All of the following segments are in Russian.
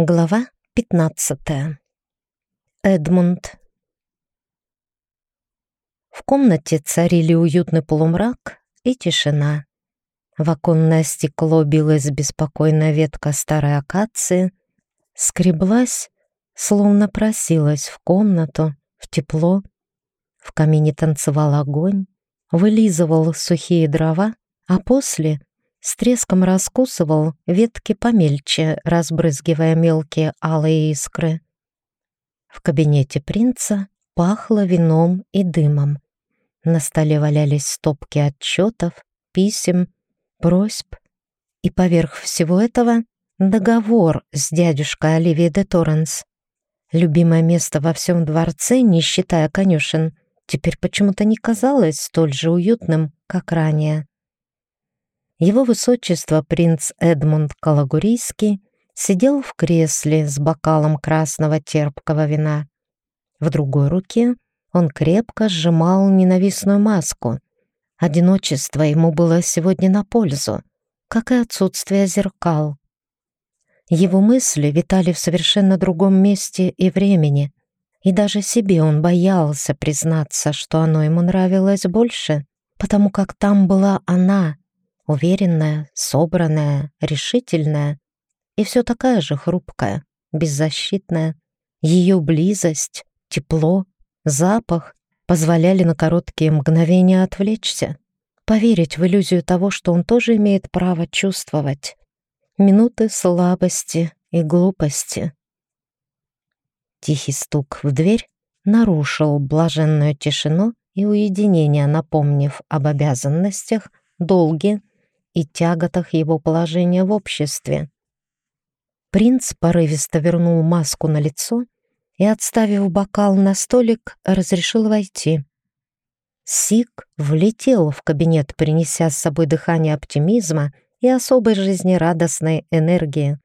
Глава 15. Эдмунд. В комнате царили уютный полумрак и тишина. В оконное стекло билась беспокойная ветка старой акации, скреблась, словно просилась в комнату, в тепло. В камине танцевал огонь, вылизывал сухие дрова, а после с треском раскусывал ветки помельче, разбрызгивая мелкие алые искры. В кабинете принца пахло вином и дымом. На столе валялись стопки отчетов, писем, просьб. И поверх всего этого договор с дядюшкой Оливией де Торренс. Любимое место во всем дворце, не считая конюшен, теперь почему-то не казалось столь же уютным, как ранее. Его высочество принц Эдмунд Калагурийский сидел в кресле с бокалом красного терпкого вина. В другой руке он крепко сжимал ненавистную маску. Одиночество ему было сегодня на пользу, как и отсутствие зеркал. Его мысли витали в совершенно другом месте и времени, и даже себе он боялся признаться, что оно ему нравилось больше, потому как там была она — Уверенная, собранная, решительная и все такая же хрупкая, беззащитная. Ее близость, тепло, запах позволяли на короткие мгновения отвлечься, поверить в иллюзию того, что он тоже имеет право чувствовать. Минуты слабости и глупости. Тихий стук в дверь нарушил блаженную тишину и уединение, напомнив об обязанностях, долге и тяготах его положения в обществе. Принц порывисто вернул маску на лицо и, отставив бокал на столик, разрешил войти. Сик влетел в кабинет, принеся с собой дыхание оптимизма и особой жизнерадостной энергии.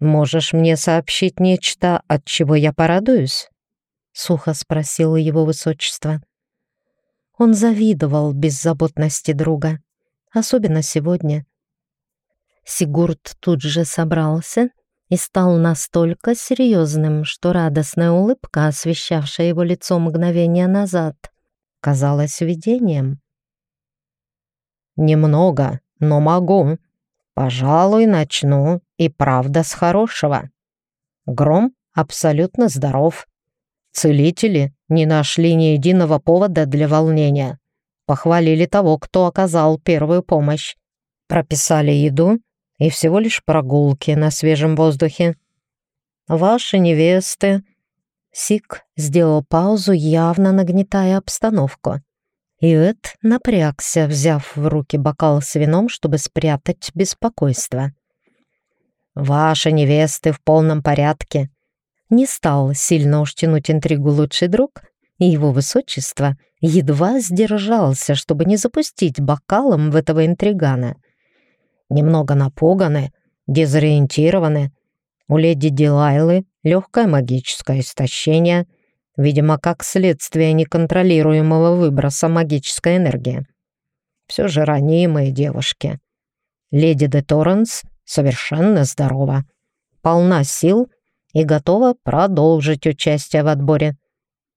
«Можешь мне сообщить нечто, от чего я порадуюсь?» — сухо спросил его высочество. Он завидовал беззаботности друга особенно сегодня. Сигурд тут же собрался и стал настолько серьезным, что радостная улыбка, освещавшая его лицо мгновение назад, казалась видением. «Немного, но могу. Пожалуй, начну и правда с хорошего. Гром абсолютно здоров. Целители не нашли ни единого повода для волнения. Похвалили того, кто оказал первую помощь. Прописали еду и всего лишь прогулки на свежем воздухе. Ваши невесты... Сик сделал паузу, явно нагнетая обстановку. И Эд напрягся, взяв в руки бокал с вином, чтобы спрятать беспокойство. «Ваши невесты в полном порядке». Не стал сильно уж тянуть интригу лучший друг, и его высочество едва сдержался, чтобы не запустить бокалом в этого интригана. Немного напуганы, дезориентированы. У леди Дилайлы легкое магическое истощение, видимо, как следствие неконтролируемого выброса магической энергии. Все же ранимые девушки. Леди де Торренс совершенно здорова, полна сил и готова продолжить участие в отборе.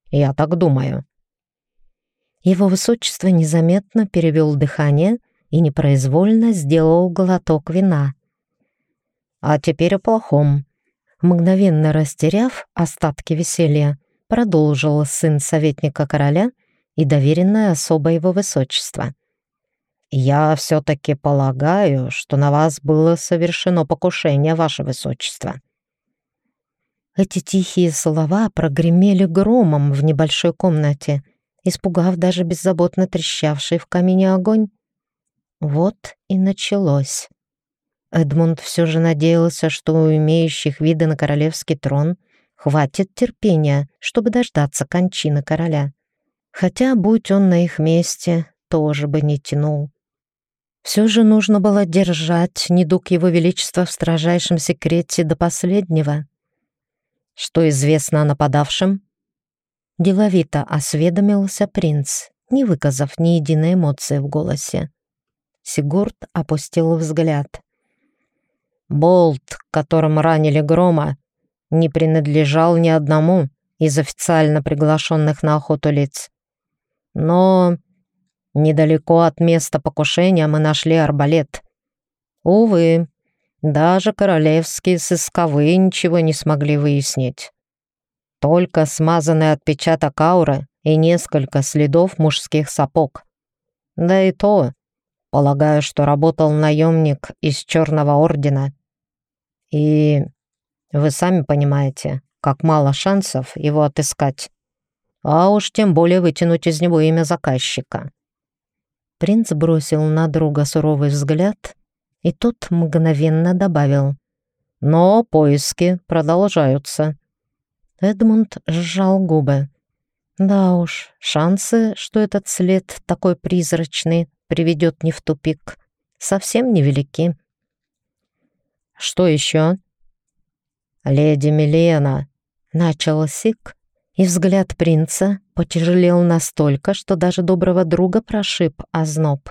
Я так думаю». Его высочество незаметно перевел дыхание и непроизвольно сделал глоток вина. «А теперь о плохом». Мгновенно растеряв остатки веселья, продолжил сын советника короля и доверенная особа его высочества. «Я все-таки полагаю, что на вас было совершено покушение, ваше высочество». Эти тихие слова прогремели громом в небольшой комнате, испугав даже беззаботно трещавший в камине огонь. Вот и началось. Эдмунд все же надеялся, что у имеющих виды на королевский трон хватит терпения, чтобы дождаться кончины короля. Хотя, будь он на их месте, тоже бы не тянул. Все же нужно было держать недуг его величества в строжайшем секрете до последнего. Что известно о нападавшем? Деловито осведомился принц, не выказав ни единой эмоции в голосе. Сигурд опустил взгляд. Болт, которым ранили Грома, не принадлежал ни одному из официально приглашенных на охоту лиц. Но недалеко от места покушения мы нашли арбалет. Увы, даже королевские сысковые ничего не смогли выяснить. Только смазанный отпечаток ауры и несколько следов мужских сапог. Да и то, полагаю, что работал наемник из Черного Ордена. И вы сами понимаете, как мало шансов его отыскать. А уж тем более вытянуть из него имя заказчика. Принц бросил на друга суровый взгляд, и тот мгновенно добавил. «Но поиски продолжаются». Эдмунд сжал губы. Да уж, шансы, что этот след такой призрачный приведет не в тупик, совсем невелики. «Что еще?» «Леди Милена», — начал Сик, и взгляд принца потяжелел настолько, что даже доброго друга прошиб озноб.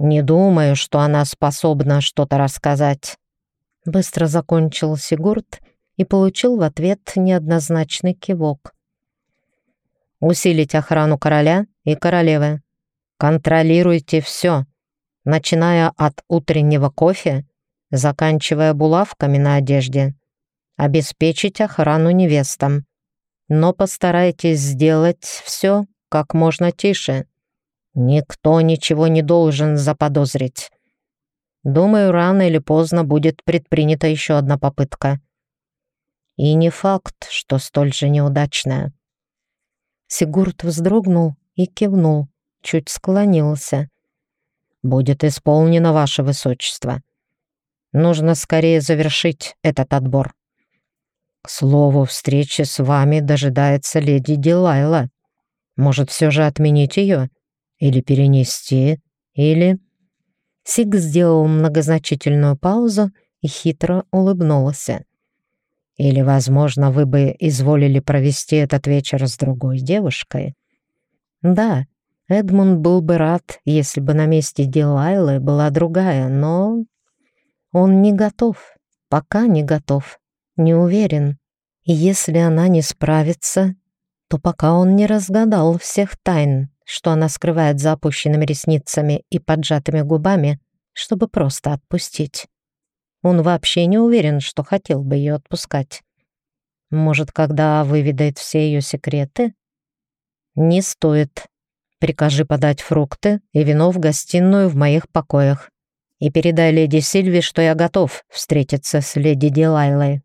«Не думаю, что она способна что-то рассказать», — быстро закончил Сигурд и получил в ответ неоднозначный кивок. «Усилить охрану короля и королевы. Контролируйте все, начиная от утреннего кофе, заканчивая булавками на одежде. Обеспечить охрану невестам но постарайтесь сделать все как можно тише. Никто ничего не должен заподозрить. Думаю, рано или поздно будет предпринята еще одна попытка. И не факт, что столь же неудачная. Сигурд вздрогнул и кивнул, чуть склонился. «Будет исполнено, ваше высочество. Нужно скорее завершить этот отбор». К слову, встречи с вами дожидается леди Дилайла. Может, все же отменить ее? Или перенести? Или...» Сиг сделал многозначительную паузу и хитро улыбнулся. «Или, возможно, вы бы изволили провести этот вечер с другой девушкой?» «Да, Эдмунд был бы рад, если бы на месте Дилайлы была другая, но он не готов, пока не готов» не уверен. И если она не справится, то пока он не разгадал всех тайн, что она скрывает за опущенными ресницами и поджатыми губами, чтобы просто отпустить. Он вообще не уверен, что хотел бы ее отпускать. Может, когда выведает все ее секреты? Не стоит. Прикажи подать фрукты и вино в гостиную в моих покоях. И передай леди Сильви, что я готов встретиться с леди Дилайлой.